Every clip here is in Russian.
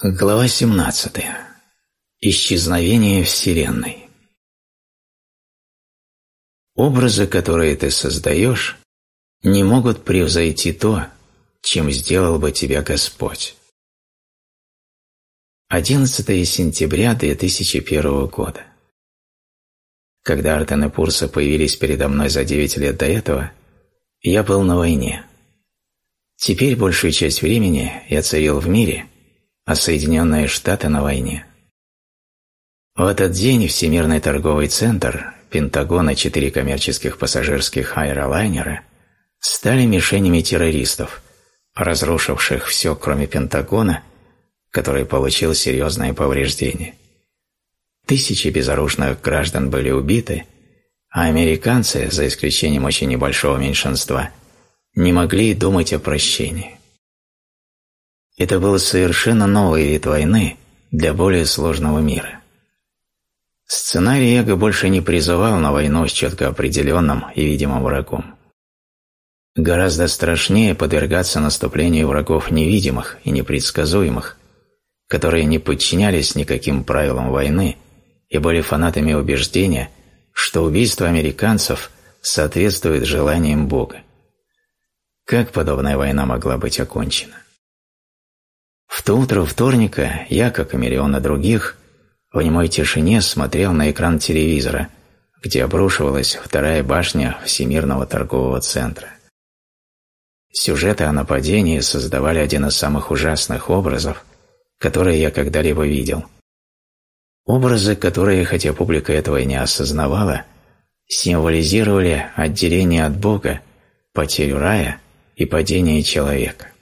Глава 17. Исчезновение Вселенной. Образы, которые ты создаешь, не могут превзойти то, чем сделал бы тебя Господь. 11 сентября 2001 года. Когда Артен и Пурса появились передо мной за 9 лет до этого, я был на войне. Теперь большую часть времени я царил в мире – а Соединенные Штаты на войне. В этот день Всемирный торговый центр, Пентагон и четыре коммерческих пассажирских аэролайнера стали мишенями террористов, разрушивших все, кроме Пентагона, который получил серьезные повреждения. Тысячи безоружных граждан были убиты, а американцы, за исключением очень небольшого меньшинства, не могли думать о прощении. Это был совершенно новый вид войны для более сложного мира. Сценарий Эго больше не призывал на войну с четко определенным и видимым врагом. Гораздо страшнее подвергаться наступлению врагов невидимых и непредсказуемых, которые не подчинялись никаким правилам войны и были фанатами убеждения, что убийство американцев соответствует желаниям Бога. Как подобная война могла быть окончена? То утро вторника я, как и миллионы других, в немой тишине смотрел на экран телевизора, где обрушивалась вторая башня Всемирного торгового центра. Сюжеты о нападении создавали один из самых ужасных образов, которые я когда-либо видел. Образы, которые, хотя публика этого и не осознавала, символизировали отделение от Бога, потерю рая и падение человека.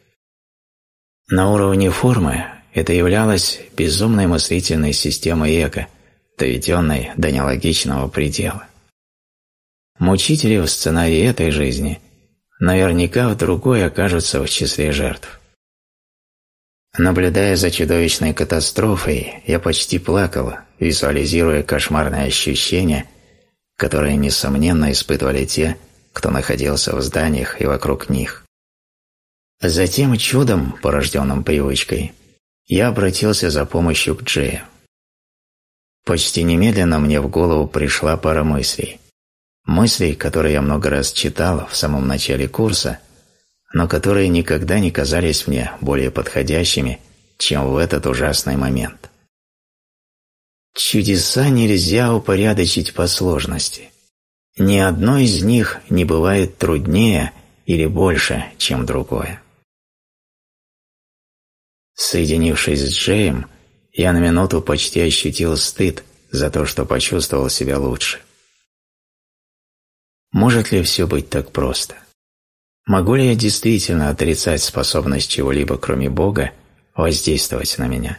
На уровне формы это являлось безумной мыслительной системой эго, доведенной до нелогичного предела. Мучители в сценарии этой жизни наверняка в другой окажутся в числе жертв. Наблюдая за чудовищной катастрофой, я почти плакал, визуализируя кошмарные ощущения, которые, несомненно, испытывали те, кто находился в зданиях и вокруг них. Затем чудом, порожденным привычкой, я обратился за помощью к Джею. Почти немедленно мне в голову пришла пара мыслей. Мыслей, которые я много раз читал в самом начале курса, но которые никогда не казались мне более подходящими, чем в этот ужасный момент. Чудеса нельзя упорядочить по сложности. Ни одно из них не бывает труднее или больше, чем другое. Соединившись с Джеем, я на минуту почти ощутил стыд за то, что почувствовал себя лучше. Может ли все быть так просто? Могу ли я действительно отрицать способность чего-либо, кроме Бога, воздействовать на меня?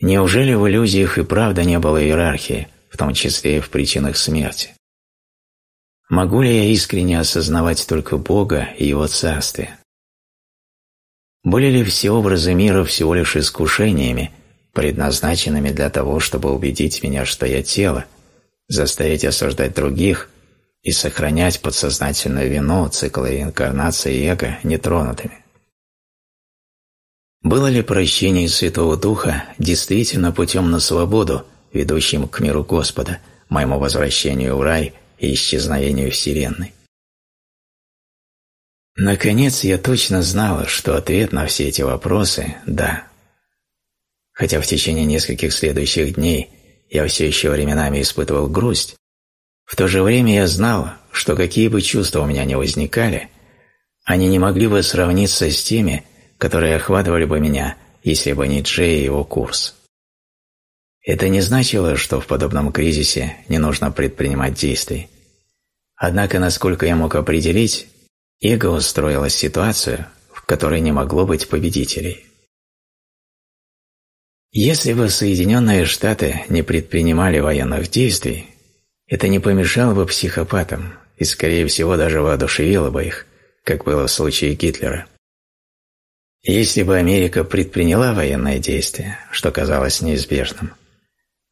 Неужели в иллюзиях и правда не было иерархии, в том числе и в причинах смерти? Могу ли я искренне осознавать только Бога и Его Царствие? Были ли все образы мира всего лишь искушениями, предназначенными для того, чтобы убедить меня, что я тело, заставить осуждать других и сохранять подсознательную вину цикла инкарнации эго нетронутыми? Было ли прощение Святого Духа действительно путем на свободу, ведущим к миру Господа, моему возвращению в рай и исчезновению Вселенной? Наконец я точно знала, что ответ на все эти вопросы – да. Хотя в течение нескольких следующих дней я все еще временами испытывал грусть, в то же время я знал, что какие бы чувства у меня ни возникали, они не могли бы сравниться с теми, которые охватывали бы меня, если бы не Джей и его курс. Это не значило, что в подобном кризисе не нужно предпринимать действий. Однако, насколько я мог определить, Эго устроило ситуацию, в которой не могло быть победителей. Если бы Соединенные Штаты не предпринимали военных действий, это не помешало бы психопатам и, скорее всего, даже воодушевило бы их, как было в случае Гитлера. Если бы Америка предприняла военные действия, что казалось неизбежным,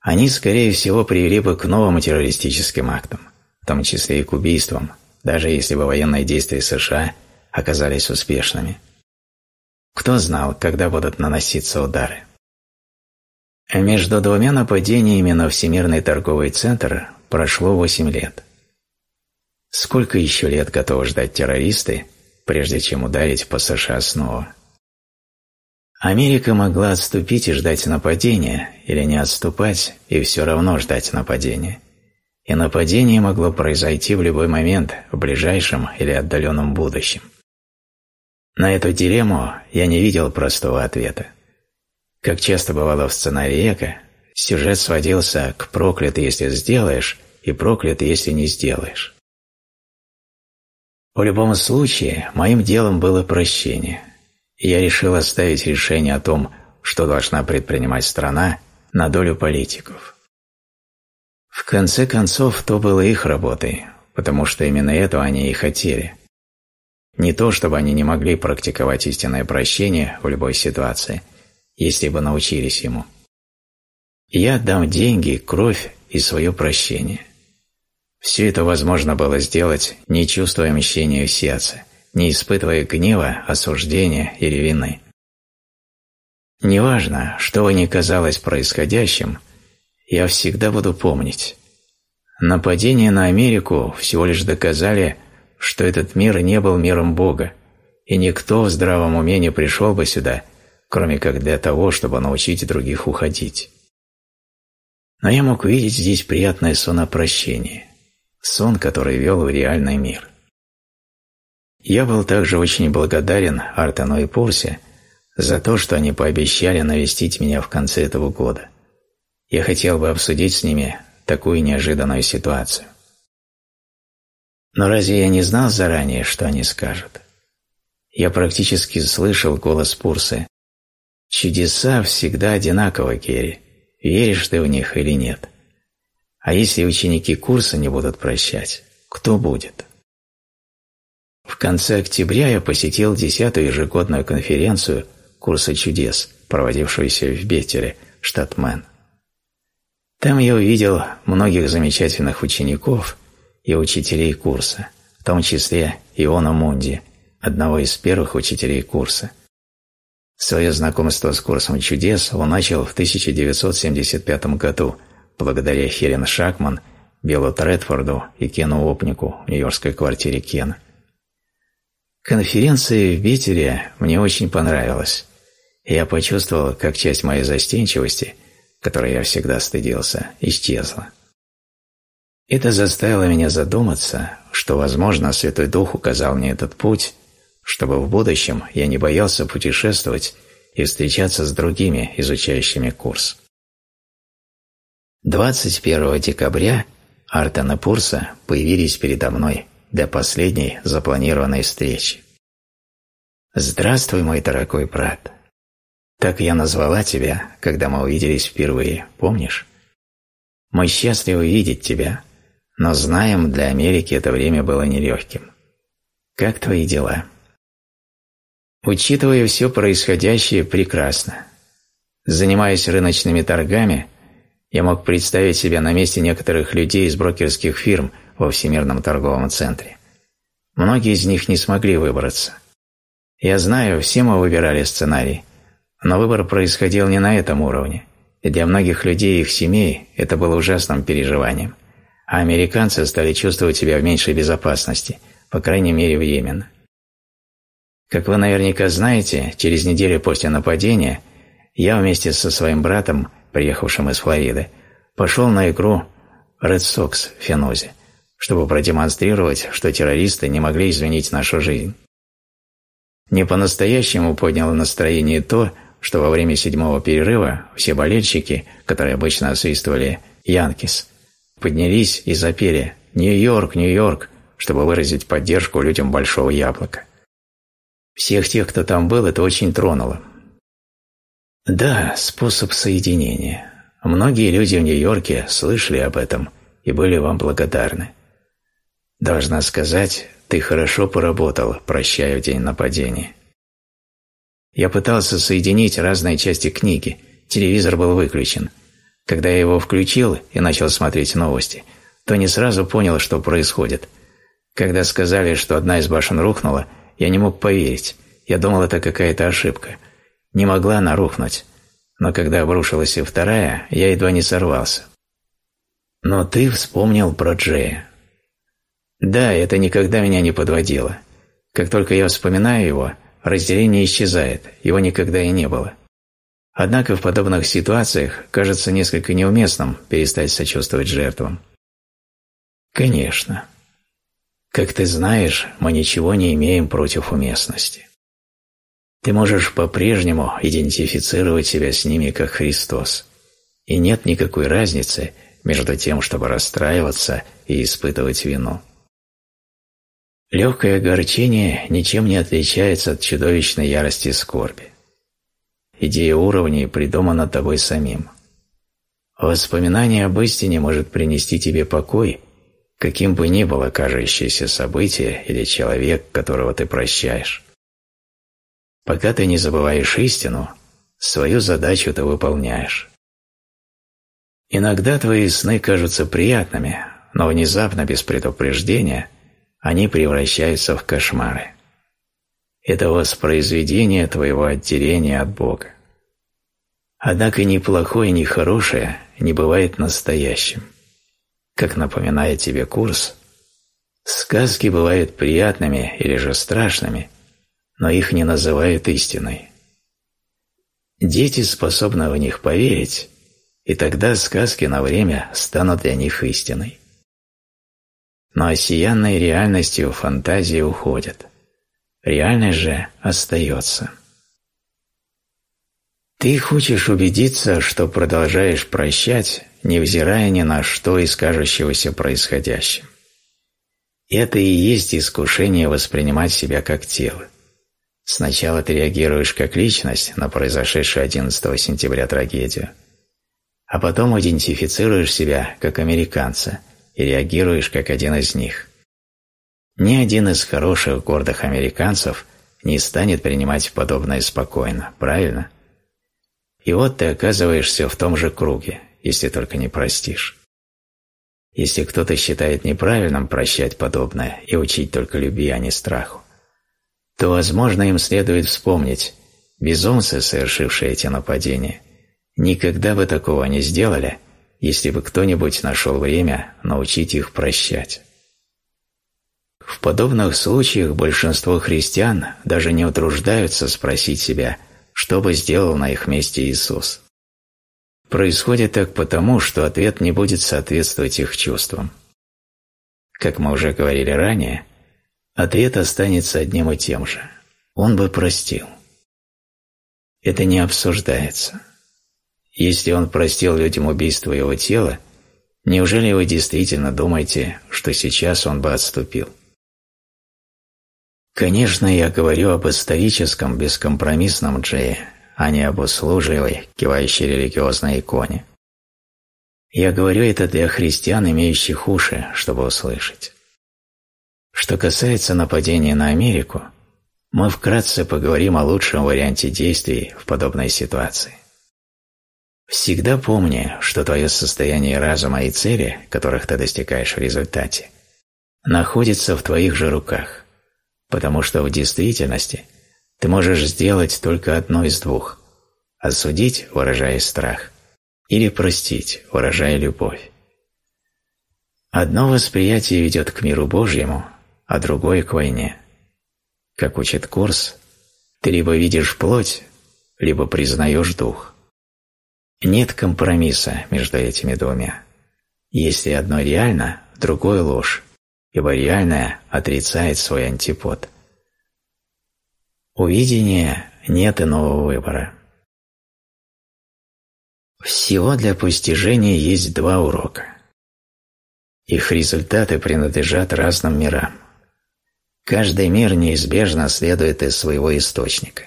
они, скорее всего, привели бы к новым террористическим актам, в том числе и к убийствам, даже если бы военные действия США оказались успешными. Кто знал, когда будут наноситься удары? Между двумя нападениями на Всемирный торговый центр прошло 8 лет. Сколько еще лет готовы ждать террористы, прежде чем ударить по США снова? Америка могла отступить и ждать нападения, или не отступать и все равно ждать нападения. И нападение могло произойти в любой момент, в ближайшем или отдаленном будущем. На эту дилемму я не видел простого ответа. Как часто бывало в сценарии Эко, сюжет сводился к «проклят, если сделаешь» и «проклят, если не сделаешь». В любом случае, моим делом было прощение. И я решил оставить решение о том, что должна предпринимать страна, на долю политиков. В конце концов, то было их работой, потому что именно это они и хотели. Не то, чтобы они не могли практиковать истинное прощение в любой ситуации, если бы научились ему. Я отдам деньги, кровь и свое прощение. Все это возможно было сделать, не чувствуя мщения в сердце, не испытывая гнева, осуждения или вины. Неважно, что бы ни казалось происходящим, я всегда буду помнить. Нападения на Америку всего лишь доказали, что этот мир не был миром Бога, и никто в здравом уме не пришел бы сюда, кроме как для того, чтобы научить других уходить. Но я мог видеть здесь приятное сонопрощение сон, который вел в реальный мир. Я был также очень благодарен Артану и Пурсе за то, что они пообещали навестить меня в конце этого года. Я хотел бы обсудить с ними такую неожиданную ситуацию. Но разве я не знал заранее, что они скажут? Я практически слышал голос Пурсы. «Чудеса всегда одинаковы, Керри. Веришь ты в них или нет?» А если ученики курса не будут прощать, кто будет? В конце октября я посетил десятую ежегодную конференцию курса чудес, проводившуюся в Бетеле, штат Мэн. Там я увидел многих замечательных учеников и учителей курса, в том числе Иона Мунди, одного из первых учителей курса. Свое знакомство с курсом чудес он начал в 1975 году – благодаря Хелен Шакман, Беллу Тредфорду и Кену Опнику в нью-йоркской квартире Кена. Конференция в Битере мне очень понравилась. Я почувствовал, как часть моей застенчивости, которой я всегда стыдился, исчезла. Это заставило меня задуматься, что, возможно, Святой Дух указал мне этот путь, чтобы в будущем я не боялся путешествовать и встречаться с другими, изучающими курс. 21 декабря Артан и Пурса появились передо мной для последней запланированной встречи. «Здравствуй, мой дорогой брат. Так я назвала тебя, когда мы увиделись впервые, помнишь? Мы счастливы видеть тебя, но знаем, для Америки это время было нелегким. Как твои дела?» Учитывая все происходящее, прекрасно. Занимаясь рыночными торгами – я мог представить себя на месте некоторых людей из брокерских фирм во Всемирном торговом центре. Многие из них не смогли выбраться. Я знаю, все мы выбирали сценарий, но выбор происходил не на этом уровне, и для многих людей и их семей это было ужасным переживанием, а американцы стали чувствовать себя в меньшей безопасности, по крайней мере временно. Как вы наверняка знаете, через неделю после нападения я вместе со своим братом приехавшим из Флориды, пошел на игру Red Sox в Фенозе, чтобы продемонстрировать, что террористы не могли изменить нашу жизнь. Не по-настоящему подняло настроение то, что во время седьмого перерыва все болельщики, которые обычно освистывали «Янкис», поднялись и запели «Нью-Йорк, Нью-Йорк», чтобы выразить поддержку людям Большого Яблока. Всех тех, кто там был, это очень тронуло. Да, способ соединения. Многие люди в Нью-Йорке слышали об этом и были вам благодарны. Должна сказать, ты хорошо поработал, прощая в день нападения. Я пытался соединить разные части книги, телевизор был выключен. Когда я его включил и начал смотреть новости, то не сразу понял, что происходит. Когда сказали, что одна из башен рухнула, я не мог поверить. Я думал, это какая-то ошибка. Не могла она рухнуть. Но когда обрушилась и вторая, я едва не сорвался. Но ты вспомнил про Джея. Да, это никогда меня не подводило. Как только я вспоминаю его, разделение исчезает, его никогда и не было. Однако в подобных ситуациях кажется несколько неуместным перестать сочувствовать жертвам. Конечно. Как ты знаешь, мы ничего не имеем против уместности. Ты можешь по-прежнему идентифицировать себя с ними как Христос, и нет никакой разницы между тем, чтобы расстраиваться и испытывать вину. Легкое огорчение ничем не отличается от чудовищной ярости скорби. Идея уровней придумана тобой самим. Воспоминание об истине может принести тебе покой, каким бы ни было кажущееся событие или человек, которого ты прощаешь. Пока ты не забываешь истину, свою задачу ты выполняешь. Иногда твои сны кажутся приятными, но внезапно, без предупреждения – они превращаются в кошмары. Это воспроизведение твоего отделения от Бога. Однако ни плохое, ни хорошее не бывает настоящим. Как напоминает тебе курс, сказки бывают приятными или же страшными, но их не называют истиной. Дети способны в них поверить, и тогда сказки на время станут для них истиной но осиянной реальностью фантазии уходят. Реальность же остается. Ты хочешь убедиться, что продолжаешь прощать, невзирая ни на что из кажущегося происходящим. Это и есть искушение воспринимать себя как тело. Сначала ты реагируешь как личность на произошедшую 11 сентября трагедию, а потом идентифицируешь себя как американца – и реагируешь как один из них. Ни один из хороших гордых американцев не станет принимать подобное спокойно, правильно? И вот ты оказываешься в том же круге, если только не простишь. Если кто-то считает неправильным прощать подобное и учить только любви, а не страху, то, возможно, им следует вспомнить, безумцы, совершившие эти нападения, никогда бы такого не сделали – если бы кто-нибудь нашел время научить их прощать. В подобных случаях большинство христиан даже не утруждаются спросить себя, что бы сделал на их месте Иисус. Происходит так потому, что ответ не будет соответствовать их чувствам. Как мы уже говорили ранее, ответ останется одним и тем же. Он бы простил. Это не обсуждается. Если он простил людям убийство его тела, неужели вы действительно думаете, что сейчас он бы отступил? Конечно, я говорю об историческом бескомпромиссном Джее, а не об услужливой, кивающей религиозной иконе. Я говорю это для христиан, имеющих уши, чтобы услышать. Что касается нападения на Америку, мы вкратце поговорим о лучшем варианте действий в подобной ситуации. Всегда помни, что твое состояние разума и цели, которых ты достигаешь в результате, находится в твоих же руках, потому что в действительности ты можешь сделать только одно из двух – осудить, выражая страх, или простить, выражая любовь. Одно восприятие ведет к миру Божьему, а другое – к войне. Как учит курс, ты либо видишь плоть, либо признаешь дух. Нет компромисса между этими двумя. Если одно реально, другое ложь, ибо реальное отрицает свой антипод. У видения нет иного выбора. Всего для постижения есть два урока. Их результаты принадлежат разным мирам. Каждый мир неизбежно следует из своего источника.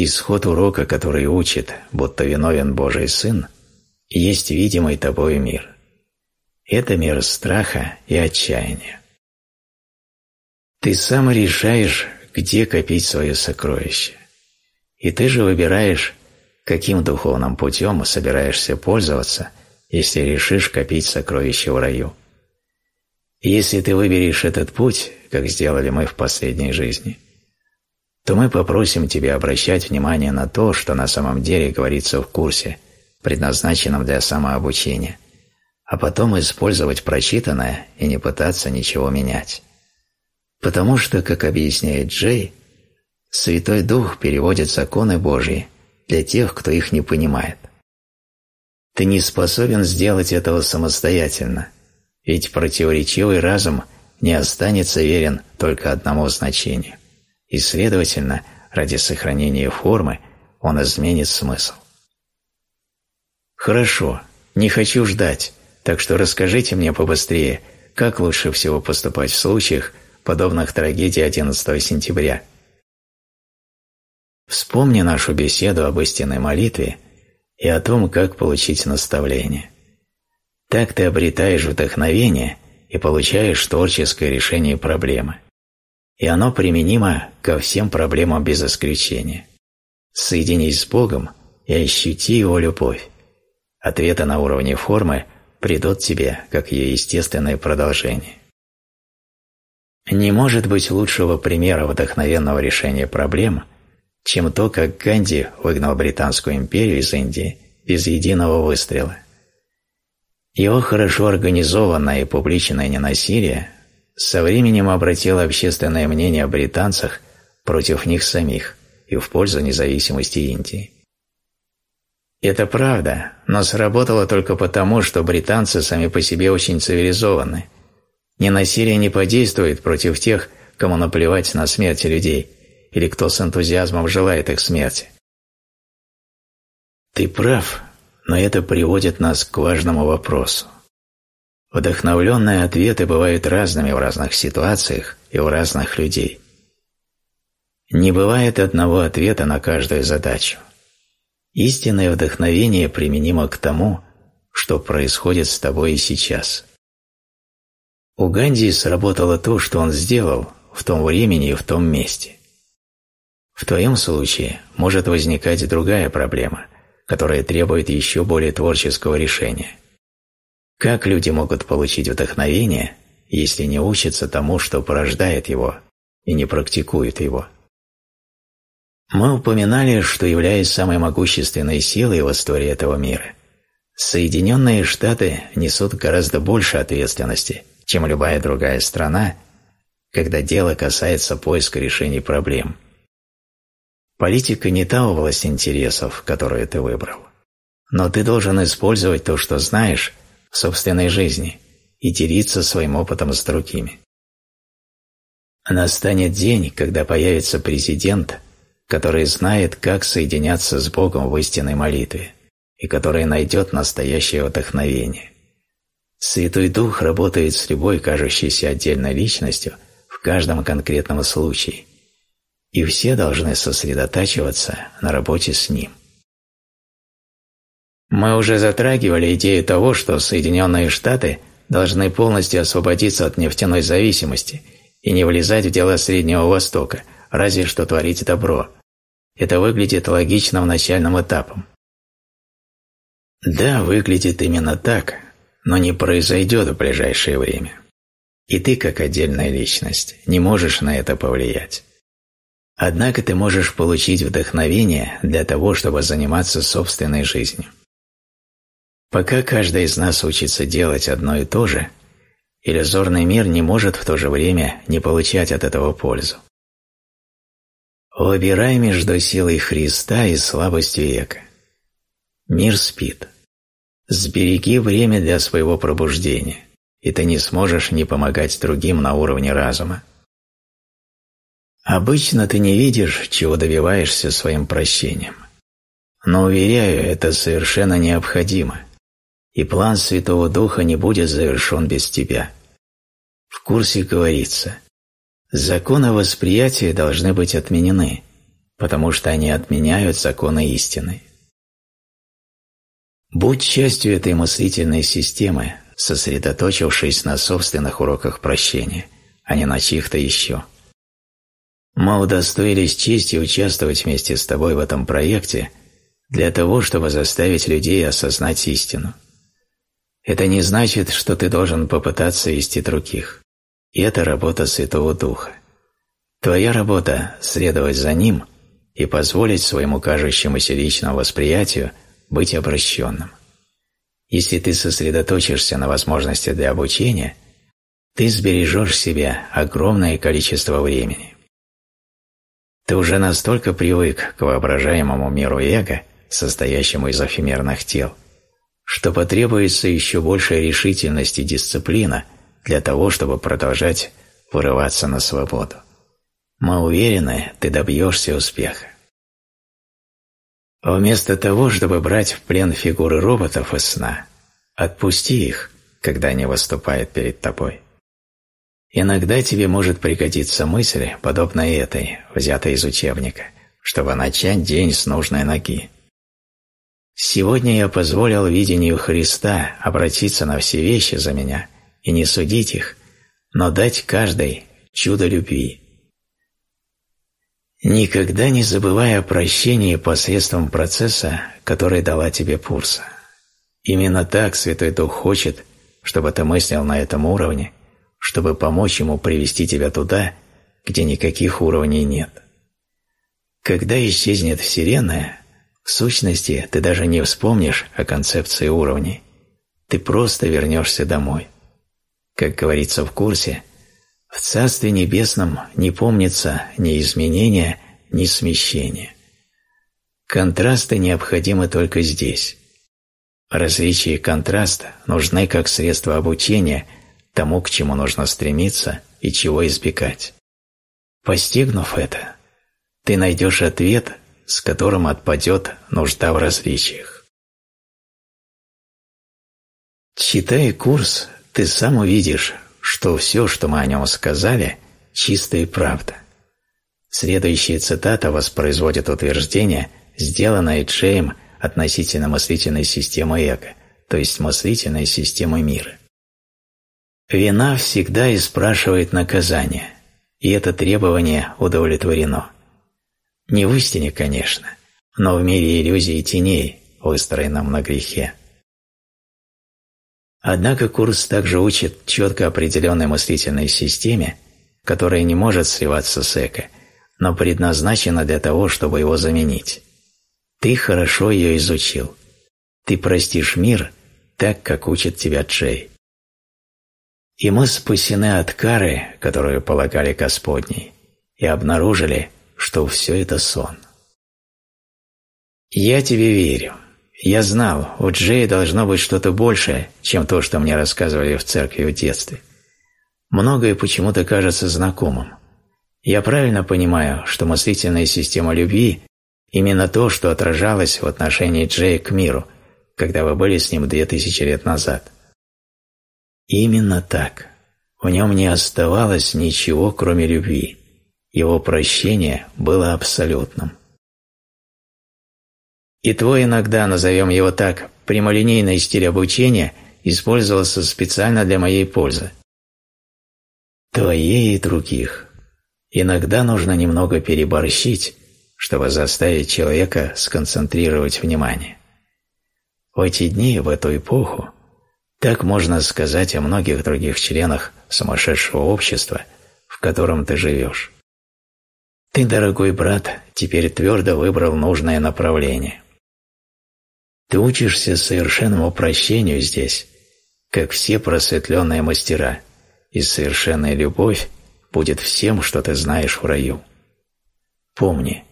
Исход урока, который учит, будто виновен Божий Сын, есть видимый тобой мир. Это мир страха и отчаяния. Ты сам решаешь, где копить свое сокровище. И ты же выбираешь, каким духовным путем собираешься пользоваться, если решишь копить сокровища в раю. Если ты выберешь этот путь, как сделали мы в последней жизни – то мы попросим тебя обращать внимание на то, что на самом деле говорится в курсе, предназначенном для самообучения, а потом использовать прочитанное и не пытаться ничего менять. Потому что, как объясняет Джей, Святой Дух переводит законы Божьи для тех, кто их не понимает. Ты не способен сделать этого самостоятельно, ведь противоречивый разум не останется верен только одному значению, и, следовательно, ради сохранения формы он изменит смысл. Хорошо, не хочу ждать, так что расскажите мне побыстрее, как лучше всего поступать в случаях, подобных трагедии 11 сентября. Вспомни нашу беседу об истинной молитве и о том, как получить наставление. Так ты обретаешь вдохновение и получаешь творческое решение проблемы. И оно применимо ко всем проблемам без исключения. Соединись с Богом и ощути Его любовь. Ответы на уровне формы придут тебе, как ее естественное продолжение. Не может быть лучшего примера вдохновенного решения проблем, чем то, как Ганди выгнал Британскую империю из Индии без единого выстрела. Его хорошо организованное и публичное ненасилие со временем обратило общественное мнение о британцах против них самих и в пользу независимости Индии. Это правда, но сработало только потому, что британцы сами по себе очень цивилизованы – Ненасилие не подействует против тех, кому наплевать на смерть людей, или кто с энтузиазмом желает их смерти. Ты прав, но это приводит нас к важному вопросу. Вдохновленные ответы бывают разными в разных ситуациях и у разных людей. Не бывает одного ответа на каждую задачу. Истинное вдохновение применимо к тому, что происходит с тобой и сейчас. У Ганди сработало то, что он сделал в том времени и в том месте. В твоем случае может возникать другая проблема, которая требует еще более творческого решения. Как люди могут получить вдохновение, если не учатся тому, что порождает его, и не практикуют его? Мы упоминали, что являясь самой могущественной силой в истории этого мира, Соединенные Штаты несут гораздо больше ответственности – чем любая другая страна, когда дело касается поиска решений проблем. Политика не та область интересов, которую ты выбрал. Но ты должен использовать то, что знаешь, в собственной жизни и делиться своим опытом с другими. Настанет день, когда появится президент, который знает, как соединяться с Богом в истинной молитве и который найдет настоящее вдохновение. Святой Дух работает с любой кажущейся отдельной личностью в каждом конкретном случае, и все должны сосредотачиваться на работе с Ним. Мы уже затрагивали идею того, что Соединенные Штаты должны полностью освободиться от нефтяной зависимости и не влезать в дела Среднего Востока, разве что творить добро. Это выглядит логичным начальным этапом. Да, выглядит именно так, но не произойдет в ближайшее время. И ты, как отдельная личность, не можешь на это повлиять. Однако ты можешь получить вдохновение для того, чтобы заниматься собственной жизнью. Пока каждый из нас учится делать одно и то же, иллюзорный мир не может в то же время не получать от этого пользу. Выбирай между силой Христа и слабостью века. Мир спит. Сбереги время для своего пробуждения, и ты не сможешь не помогать другим на уровне разума. Обычно ты не видишь, чего добиваешься своим прощением. Но, уверяю, это совершенно необходимо, и план Святого Духа не будет завершен без тебя. В курсе говорится, законы восприятия должны быть отменены, потому что они отменяют законы истины. Будь частью этой мыслительной системы, сосредоточившись на собственных уроках прощения, а не на чьих-то еще. Мы удостоились чести участвовать вместе с тобой в этом проекте для того, чтобы заставить людей осознать истину. Это не значит, что ты должен попытаться вести других. И это работа Святого Духа. Твоя работа – следовать за ним и позволить своему кажущемуся личному восприятию быть обращенным. Если ты сосредоточишься на возможности для обучения, ты сбережешь себе огромное количество времени. Ты уже настолько привык к воображаемому миру эго, состоящему из эфемерных тел, что потребуется еще большая решительность и дисциплина для того, чтобы продолжать вырываться на свободу. Мы уверены, ты добьешься успеха. Вместо того, чтобы брать в плен фигуры роботов из сна, отпусти их, когда они выступают перед тобой. Иногда тебе может пригодиться мысль, подобная этой, взятой из учебника, чтобы начать день с нужной ноги. Сегодня я позволил видению Христа обратиться на все вещи за меня и не судить их, но дать каждой чудо любви. Никогда не забывай о прощении посредством процесса, который дала тебе Пурса. Именно так Святой Дух хочет, чтобы ты мыслил на этом уровне, чтобы помочь ему привести тебя туда, где никаких уровней нет. Когда исчезнет Вселенная, в сущности ты даже не вспомнишь о концепции уровней. Ты просто вернешься домой. Как говорится в курсе, в Царстве Небесном не помнится ни изменения, ни смещения. Контрасты необходимы только здесь. Различие и контраст нужны как средство обучения – тому, к чему нужно стремиться и чего избегать. Постигнув это, ты найдешь ответ, с которым отпадет нужда в различиях. Читая курс, ты сам увидишь, что все, что мы о нем сказали, чистая правда. Следующая цитата воспроизводит утверждение, сделанное Джеем относительно мыслительной системы эго, то есть мыслительной системы мира. Вина всегда и спрашивает наказание, и это требование удовлетворено. Не в истине, конечно, но в мире иллюзий и теней, выстроенном на грехе. Однако курс также учит четко определенной мыслительной системе, которая не может сливаться с эко, но предназначена для того, чтобы его заменить. Ты хорошо ее изучил. Ты простишь мир так, как учит тебя Джей и мы спасены от кары, которую полагали Господней, и обнаружили, что все это сон. Я тебе верю. Я знал, у Джея должно быть что-то большее, чем то, что мне рассказывали в церкви в детстве. Многое почему-то кажется знакомым. Я правильно понимаю, что мыслительная система любви – именно то, что отражалось в отношении Джея к миру, когда вы были с ним две тысячи лет назад – Именно так. В нем не оставалось ничего, кроме любви. Его прощение было абсолютным. И твой иногда, назовем его так, прямолинейный стиль обучения использовался специально для моей пользы. Твоей и других. Иногда нужно немного переборщить, чтобы заставить человека сконцентрировать внимание. В эти дни, в эту эпоху, так можно сказать о многих других членах сумасшедшего общества, в котором ты живешь. Ты, дорогой брат, теперь твердо выбрал нужное направление. Ты учишься совершенному прощению здесь, как все просветленные мастера, и совершенная любовь будет всем, что ты знаешь в раю. Помни,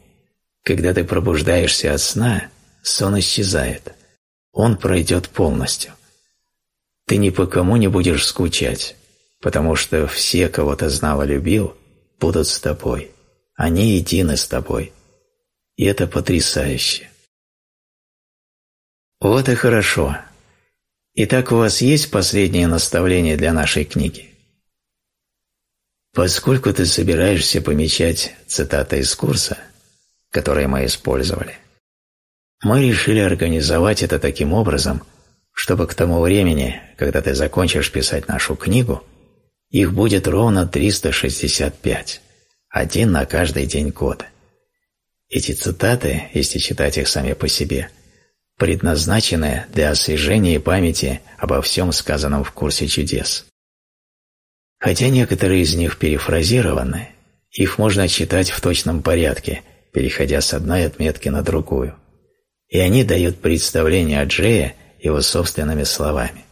когда ты пробуждаешься от сна, сон исчезает, он пройдет полностью – ты ни по кому не будешь скучать, потому что все, кого ты знал и любил, будут с тобой. Они едины с тобой. И это потрясающе. Вот и хорошо. Итак, у вас есть последнее наставление для нашей книги? Поскольку ты собираешься помечать цитаты из курса, которые мы использовали, мы решили организовать это таким образом – чтобы к тому времени, когда ты закончишь писать нашу книгу, их будет ровно 365, один на каждый день года. Эти цитаты, если читать их сами по себе, предназначены для освежения памяти обо всем сказанном в курсе чудес. Хотя некоторые из них перефразированы, Их можно читать в точном порядке, переходя с одной отметки на другую. И они дают представление о Джее его собственными словами.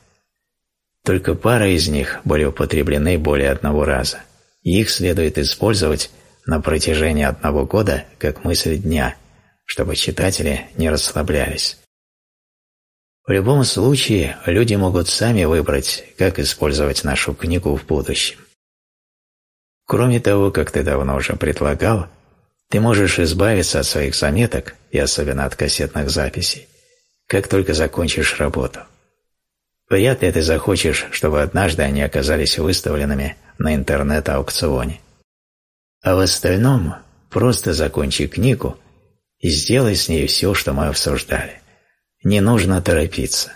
Только пара из них были употреблены более одного раза, их следует использовать на протяжении одного года как мысль дня, чтобы читатели не расслаблялись. В любом случае, люди могут сами выбрать, как использовать нашу книгу в будущем. Кроме того, как ты давно уже предлагал, ты можешь избавиться от своих заметок, и особенно от кассетных записей, как только закончишь работу. Вряд ли ты захочешь, чтобы однажды они оказались выставленными на интернет-аукционе. А в остальном просто закончи книгу и сделай с ней все, что мы обсуждали. Не нужно торопиться.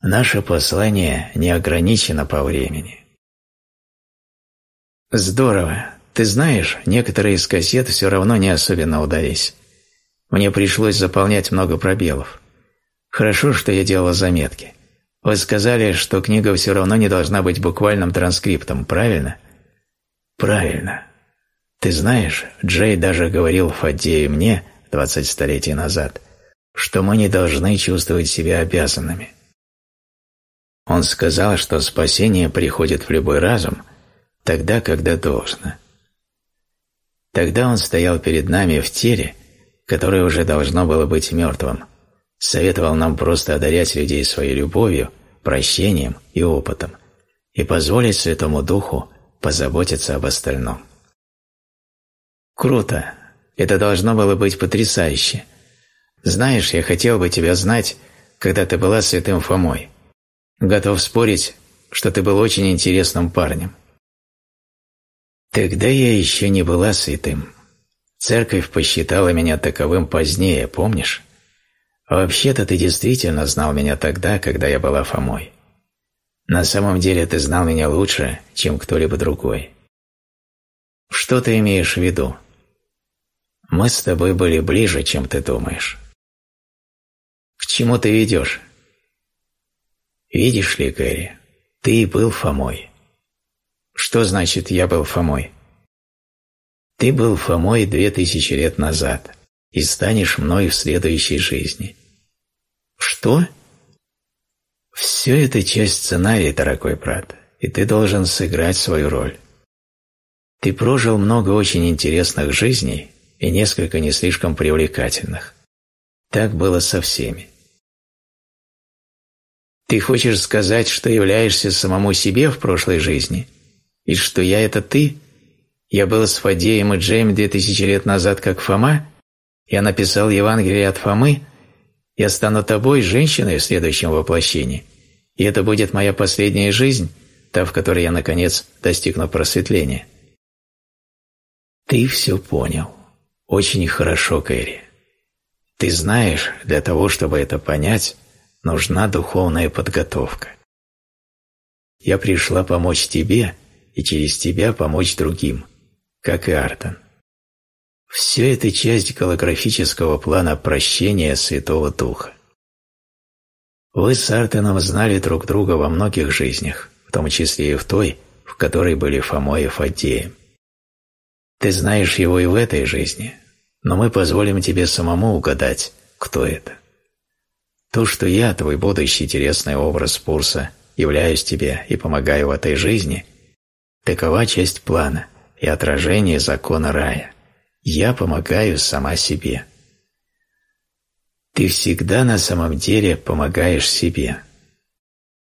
Наше послание не ограничено по времени. Здорово. Ты знаешь, некоторые из кассет все равно не особенно удались. Мне пришлось заполнять много пробелов. Хорошо, что я делала заметки. Вы сказали, что книга все равно не должна быть буквальным транскриптом, правильно? Правильно. Ты знаешь, Джей даже говорил Фаддею и мне 20 столетий назад – что мы не должны чувствовать себя обязанными. Он сказал, что спасение приходит в любой разум тогда, когда должно. Тогда он стоял перед нами в теле, которое уже должно было быть мертвым, советовал нам просто одарять людей своей любовью, прощением и опытом и позволить Святому Духу позаботиться об остальном. Круто! Это должно было быть потрясающе – знаешь, я хотел бы тебя знать, когда ты была святым Фомой. Готов спорить, что ты был очень интересным парнем. Тогда я еще не была святым. Церковь посчитала меня таковым позднее, помнишь? Вообще-то ты действительно знал меня тогда, когда я была Фомой. На самом деле ты знал меня лучше, чем кто-либо другой. Что ты имеешь в виду? Мы с тобой были ближе, чем ты думаешь. К чему ты ведешь? Видишь ли, Гэри, ты был Фомой. Что значит «я был Фомой»? Ты был Фомой две тысячи лет назад и станешь мной в следующей жизни. Что? Все это часть сценария, дорогой брат, и ты должен сыграть свою роль. Ты прожил много очень интересных жизней и несколько не слишком привлекательных. Так было со всеми. Ты хочешь сказать, что являешься самому себе в прошлой жизни? И что я – это ты? Я был с Фадеем и Джейм две тысячи лет назад как Фома? Я написал Евангелие от Фомы? Я стану тобой, женщиной в следующем воплощении? И это будет моя последняя жизнь, та, в которой я, наконец, достигну просветления? Ты все понял. Очень хорошо, Кэрри. Ты знаешь, для того, чтобы это понять, нужна духовная подготовка. Я пришла помочь тебе и через тебя помочь другим, как и Артон. Все это часть голографического плана прощения Святого Духа. Вы с Артоном знали друг друга во многих жизнях, в том числе и в той, в которой были Фомой и Фаддеем. Ты знаешь его и в этой жизни, но мы позволим тебе самому угадать, кто это. То, что я, твой будущий интересный образ Пурса, являюсь тебе и помогаю в этой жизни, такова часть плана и отражение закона рая. Я помогаю сама себе. Ты всегда на самом деле помогаешь себе.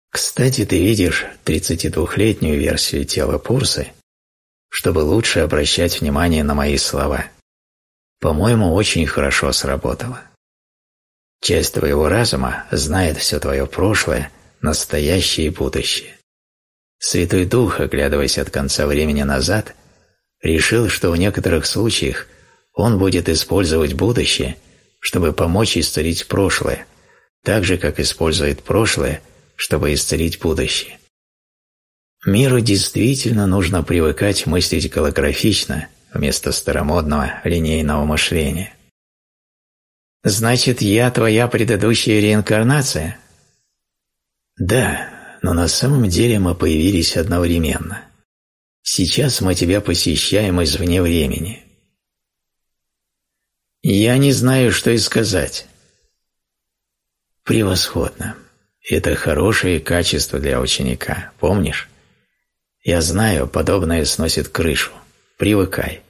Кстати, ты видишь 32-летнюю версию тела Пурсы, чтобы лучше обращать внимание на мои слова – по-моему, очень хорошо сработало. Часть твоего разума знает все твое прошлое, настоящее и будущее. Святой Дух, оглядываясь от конца времени назад, решил, что в некоторых случаях он будет использовать будущее, чтобы помочь исцелить прошлое, так же, как использует прошлое, чтобы исцелить будущее. Миру действительно нужно привыкать мыслить голографично – вместо старомодного линейного мышления. «Значит, я твоя предыдущая реинкарнация?» «Да, но на самом деле мы появились одновременно. Сейчас мы тебя посещаем извне времени. Я не знаю, что и сказать. Превосходно. Это хорошее качество для ученика, помнишь? Я знаю, подобное сносит крышу. Привыкай.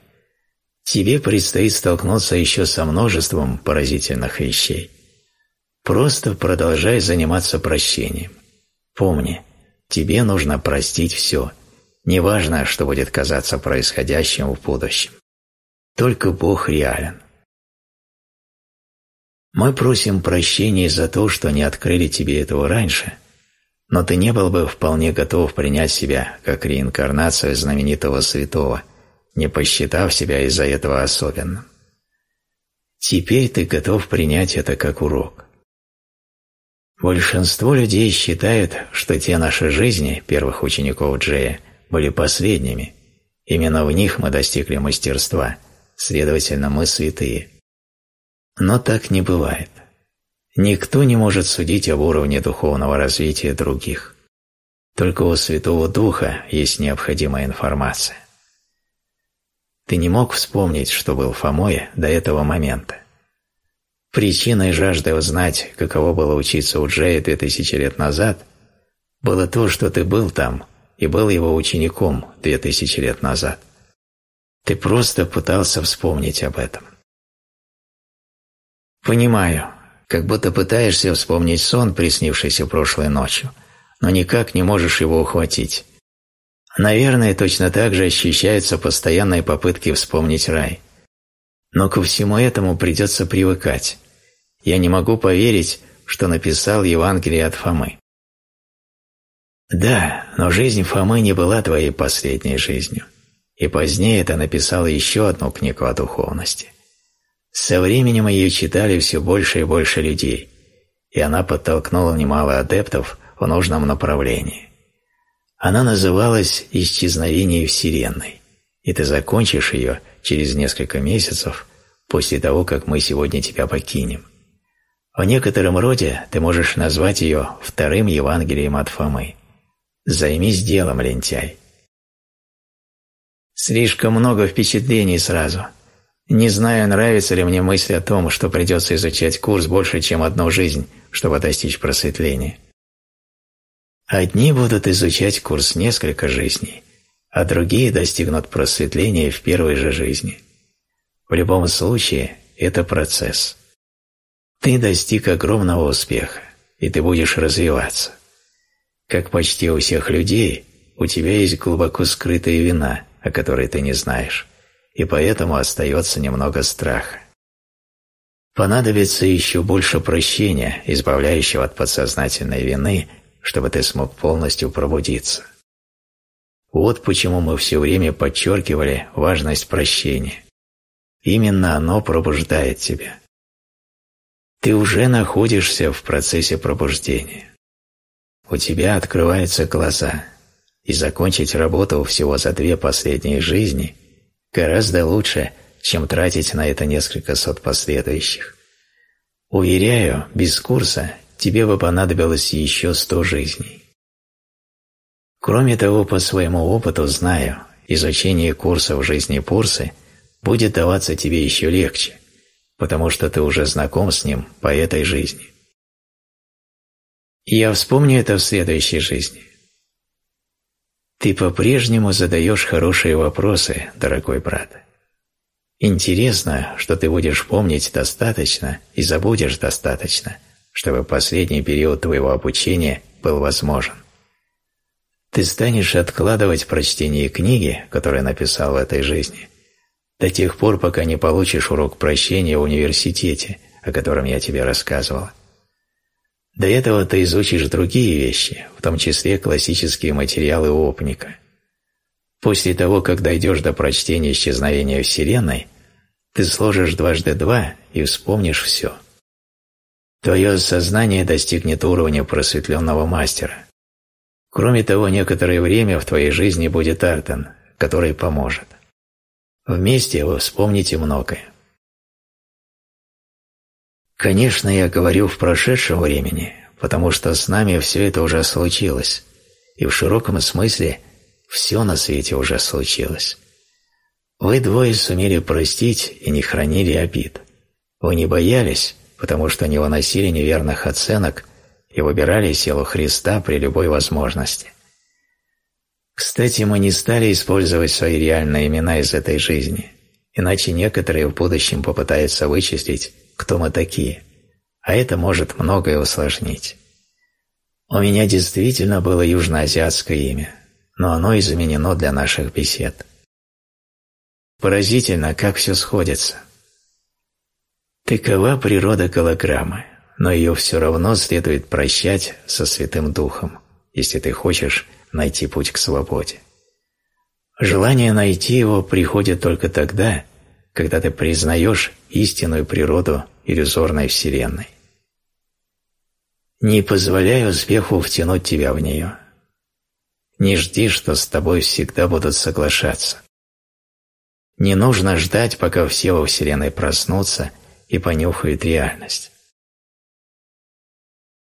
Тебе предстоит столкнуться еще со множеством поразительных вещей. Просто продолжай заниматься прощением. Помни, тебе нужно простить все. Неважно, что будет казаться происходящим в будущем. Только Бог реален. Мы просим прощения за то, что не открыли тебе этого раньше, но ты не был бы вполне готов принять себя как реинкарнацию знаменитого святого, не посчитав себя из-за этого особенным. Теперь ты готов принять это как урок. Большинство людей считают, что те наши жизни, первых учеников Джея, были последними. Именно в них мы достигли мастерства, следовательно, мы святые. Но так не бывает. Никто не может судить об уровне духовного развития других. Только у Святого Духа есть необходимая информация. Ты не мог вспомнить, что был Фомой до этого момента. Причиной жажды узнать, каково было учиться у Джея две тысячи лет назад, было то, что ты был там и был его учеником две тысячи лет назад. Ты просто пытался вспомнить об этом. Понимаю, как будто пытаешься вспомнить сон, приснившийся прошлой ночью, но никак не можешь его ухватить. Наверное, точно так же ощущаются постоянные попытки вспомнить рай. Но ко всему этому придется привыкать. Я не могу поверить, что написал Евангелие от Фомы. Да, но жизнь Фомы не была твоей последней жизнью. И позднее ты написал еще одну книгу о духовности. Со временем ее читали все больше и больше людей, и она подтолкнула немало адептов в нужном направлении. Она называлась «Исчезновение Вселенной», и ты закончишь ее через несколько месяцев после того, как мы сегодня тебя покинем. В некотором роде ты можешь назвать ее вторым Евангелием от Фомы. Займись делом, лентяй. Слишком много впечатлений сразу – не знаю, нравится ли мне мысль о том, что придется изучать курс больше, чем одну жизнь, чтобы достичь просветления. Одни будут изучать курс несколько жизней, а другие достигнут просветления в первой же жизни. В любом случае, это процесс. Ты достиг огромного успеха, и ты будешь развиваться. Как почти у всех людей, у тебя есть глубоко скрытая вина, о которой ты не знаешь и поэтому остается немного страха. Понадобится еще больше прощения, избавляющего от подсознательной вины, чтобы ты смог полностью пробудиться. Вот почему мы все время подчеркивали важность прощения. Именно оно пробуждает тебя. Ты уже находишься в процессе пробуждения. У тебя открываются глаза, и закончить работу всего за две последние жизни гораздо лучше, чем тратить на это несколько сот последующих. Уверяю, без курса тебе бы понадобилось еще сто жизней. Кроме того, по своему опыту знаю, изучение курсов жизни Пурсы будет даваться тебе еще легче, потому что ты уже знаком с ним по этой жизни. Я вспомню это в следующей жизни. Ты по-прежнему задаешь хорошие вопросы, дорогой брат. Интересно, что ты будешь помнить достаточно и забудешь достаточно, чтобы последний период твоего обучения был возможен. Ты станешь откладывать прочтение книги, которую написал в этой жизни, до тех пор, пока не получишь урок прощения в университете, о котором я тебе рассказывал. До этого ты изучишь другие вещи, в том числе классические материалы опника. После того, как дойдешь до прочтения исчезновения Вселенной, ты сложишь дважды два и вспомнишь все. Твое сознание достигнет уровня просветленного мастера. Кроме того, некоторое время в твоей жизни будет Артен, который поможет. Вместе вы вспомните многое. Конечно, я говорю в прошедшем времени, потому что с нами все это уже случилось, и в широком смысле все на свете уже случилось. Вы двое сумели простить и не хранили обид. Вы не боялись, потому что не выносили неверных оценок и выбирали силу Христа при любой возможности. Кстати, мы не стали использовать свои реальные имена из этой жизни, иначе некоторые в будущем попытаются вычислить, кто мы такие, а это может многое усложнить. У меня действительно было южноазиатское имя, но оно изменено для наших бесед. Поразительно, как все сходится. Такова природа голограммы, но ее все равно следует прощать со Святым Духом, если ты хочешь найти путь к свободе. Желание найти его приходит только тогда, когда ты признаешь истинную природу иллюзорной Вселенной. Не позволяй успеху втянуть тебя в нее. Не жди, что с тобой всегда будут соглашаться. Не нужно ждать, пока все во Вселенной проснутся и понюхают реальность.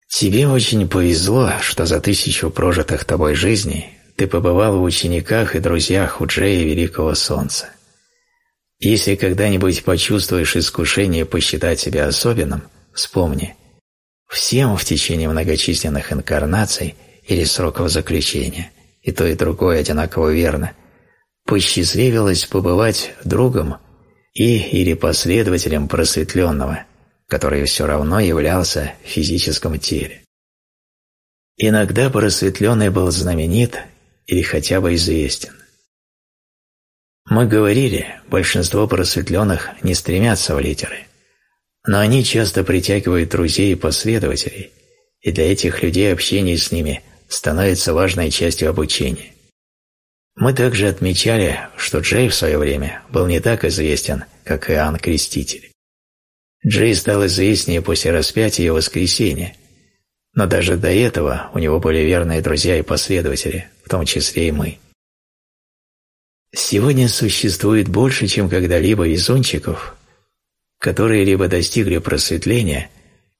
Тебе очень повезло, что за тысячу прожитых тобой жизней ты побывал в учениках и друзьях у Джея Великого Солнца. Если когда-нибудь почувствуешь искушение посчитать себя особенным, вспомни, всем в течение многочисленных инкарнаций или сроков заключения, и то и другое одинаково верно, посчастливилось побывать другом и или последователем просветленного, который все равно являлся в физическом теле. Иногда просветленный был знаменит или хотя бы известен. Мы говорили, большинство просветленных не стремятся в литеры, но они часто притягивают друзей и последователей, и для этих людей общение с ними становится важной частью обучения. Мы также отмечали, что Джей в свое время был не так известен, как Иоанн Креститель. Джей стал известнее после распятия и воскресения, но даже до этого у него были верные друзья и последователи, в том числе и мы. Сегодня существует больше, чем когда-либо везунчиков, которые либо достигли просветления,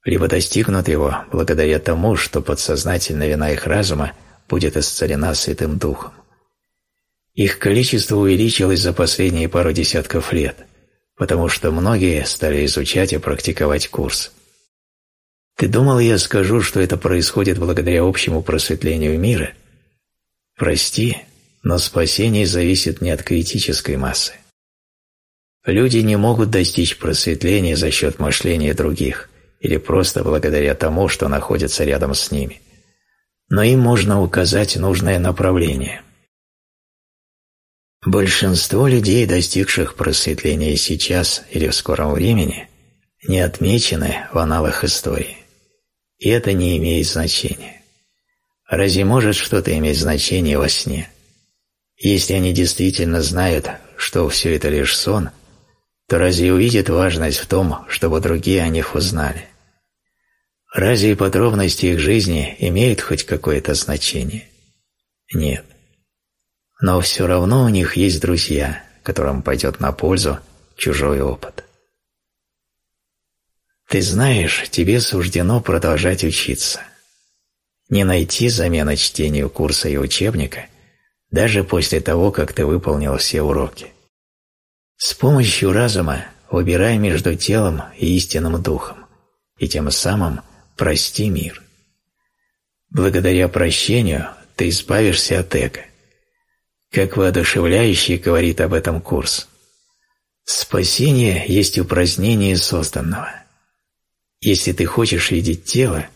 либо достигнут его благодаря тому, что подсознательная вина их разума будет исцелена Святым Духом. Их количество увеличилось за последние пару десятков лет, потому что многие стали изучать и практиковать курс. Ты думал, я скажу, что это происходит благодаря общему просветлению мира? Прости, но спасение зависит не от критической массы. Люди не могут достичь просветления за счет мышления других или просто благодаря тому, что находится рядом с ними. Но им можно указать нужное направление – Большинство людей, достигших просветления сейчас или в скором времени, не отмечены в аналах истории. И это не имеет значения. Разве может что-то иметь значение во сне? Если они действительно знают, что все это лишь сон, то разве увидят важность в том, чтобы другие о них узнали? Разве подробности их жизни имеют хоть какое-то значение? Нет но все равно у них есть друзья, которым пойдет на пользу чужой опыт. Ты знаешь, тебе суждено продолжать учиться. Не найти замены чтению курса и учебника даже после того, как ты выполнил все уроки. С помощью разума выбирай между телом и истинным духом, и тем самым прости мир. Благодаря прощению ты избавишься от эго как воодушевляющий говорит об этом курс. Спасение есть упразднение созданного. Если ты хочешь видеть тело,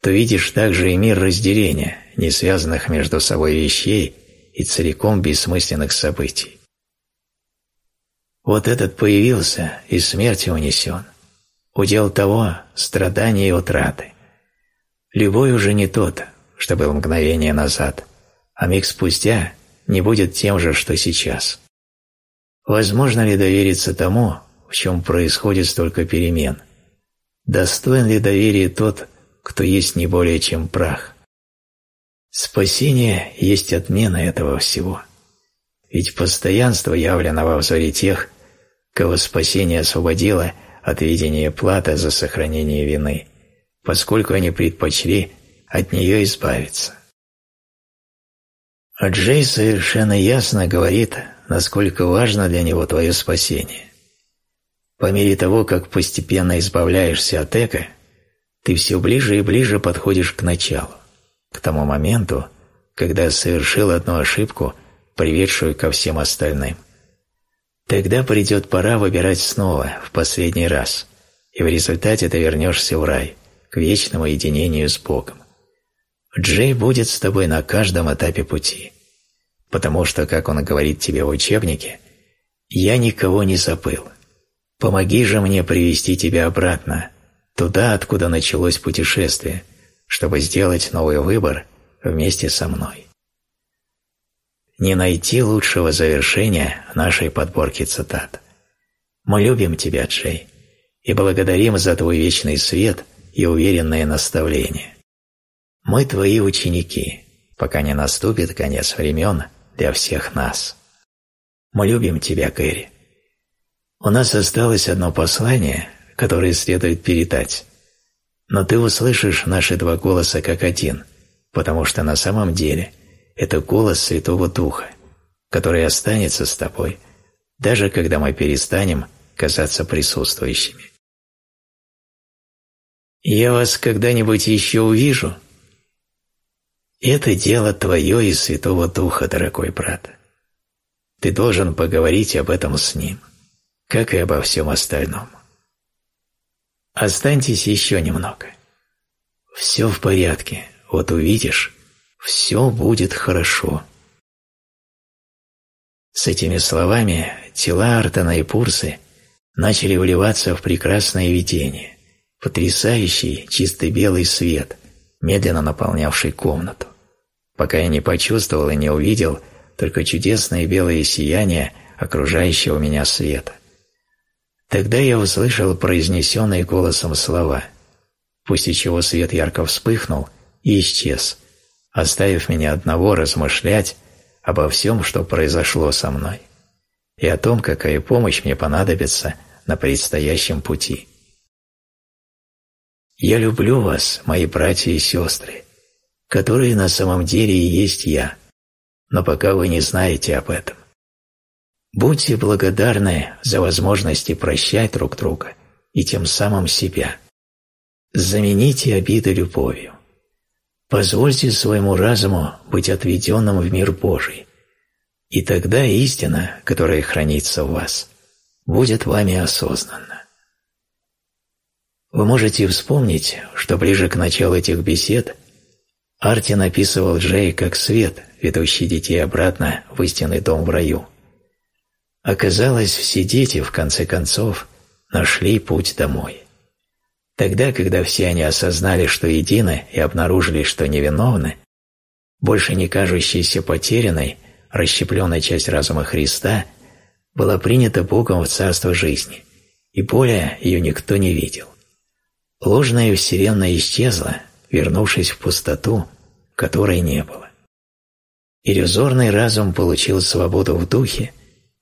то видишь также и мир разделения, не связанных между собой вещей и целиком бессмысленных событий. Вот этот появился и смерти унесен. Удел того – страдания и утраты. Любой уже не тот, что был мгновение назад, а миг спустя не будет тем же, что сейчас. Возможно ли довериться тому, в чем происходит столько перемен? Достоин ли доверия тот, кто есть не более чем прах? Спасение есть отмена этого всего. Ведь постоянство явлено во взоре тех, кого спасение освободило от видения платы за сохранение вины, поскольку они предпочли от нее избавиться. А Джей совершенно ясно говорит, насколько важно для него твое спасение. По мере того, как постепенно избавляешься от эго, ты все ближе и ближе подходишь к началу, к тому моменту, когда совершил одну ошибку, приведшую ко всем остальным. Тогда придет пора выбирать снова, в последний раз, и в результате ты вернешься в рай, к вечному единению с Богом. Джей будет с тобой на каждом этапе пути, потому что, как он говорит тебе в учебнике, «Я никого не забыл. Помоги же мне привести тебя обратно, туда, откуда началось путешествие, чтобы сделать новый выбор вместе со мной. Не найти лучшего завершения нашей подборки цитат. Мы любим тебя, Джей, и благодарим за твой вечный свет и уверенное наставление. Мы твои ученики, пока не наступит конец времен для всех нас. Мы любим тебя, Кэрри. У нас осталось одно послание, которое следует передать. Но ты услышишь наши два голоса как один, потому что на самом деле это голос Святого Духа, который останется с тобой, даже когда мы перестанем казаться присутствующими. «Я вас когда-нибудь еще увижу?» Это дело твое и Святого Духа, дорогой брат. Ты должен поговорить об этом с Ним, как и обо всем остальном. Останьтесь еще немного. Все в порядке, вот увидишь, все будет хорошо. С этими словами тела Артана и Пурсы начали вливаться в прекрасное видение, потрясающий чистый белый свет, медленно наполнявший комнату, пока я не почувствовал и не увидел только чудесное белое сияние окружающего меня света. Тогда я услышал произнесенные голосом слова – после чего свет ярко вспыхнул и исчез, оставив меня одного размышлять обо всем, что произошло со мной, и о том, какая помощь мне понадобится на предстоящем пути. Я люблю вас, мои братья и сестры, которые на самом деле и есть я, но пока вы не знаете об этом. Будьте благодарны за возможности прощать друг друга и тем самым себя – Замените обиды любовью. Позвольте своему разуму быть отведенным в мир Божий, и тогда истина, которая хранится в вас, будет вами осознанна. Вы можете вспомнить, что ближе к началу этих бесед Артин описывал Джей как свет, ведущий детей обратно в истинный дом в раю. Оказалось, все дети, в конце концов, нашли путь домой. Тогда, когда все они осознали, что едины, и обнаружили, что невиновны, больше не кажущаяся потерянной, расщепленная часть разума Христа была принята Богом в царство жизни, и более ее никто не видел. Ложная вселенная исчезла, вернувшись в пустоту, которой не было. Иллюзорный разум получил свободу в духе,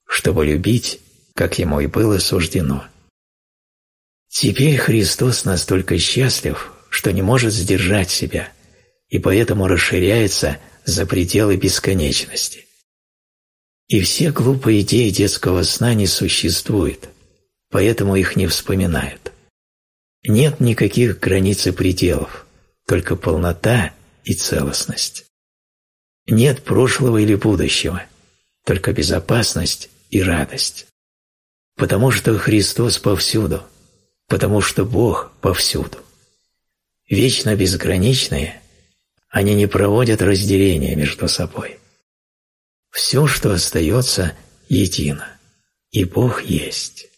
чтобы любить, как ему и было суждено – Теперь Христос настолько счастлив, что не может сдержать себя, и поэтому расширяется за пределы бесконечности. И все глупые идеи детского сна не существуют, поэтому их не вспоминают. Нет никаких границ и пределов, только полнота и целостность. Нет прошлого или будущего, только безопасность и радость. Потому что Христос повсюду – потому что Бог повсюду. Вечно безграничные, они не проводят разделения между собой. Все, что остается, едино, и Бог есть.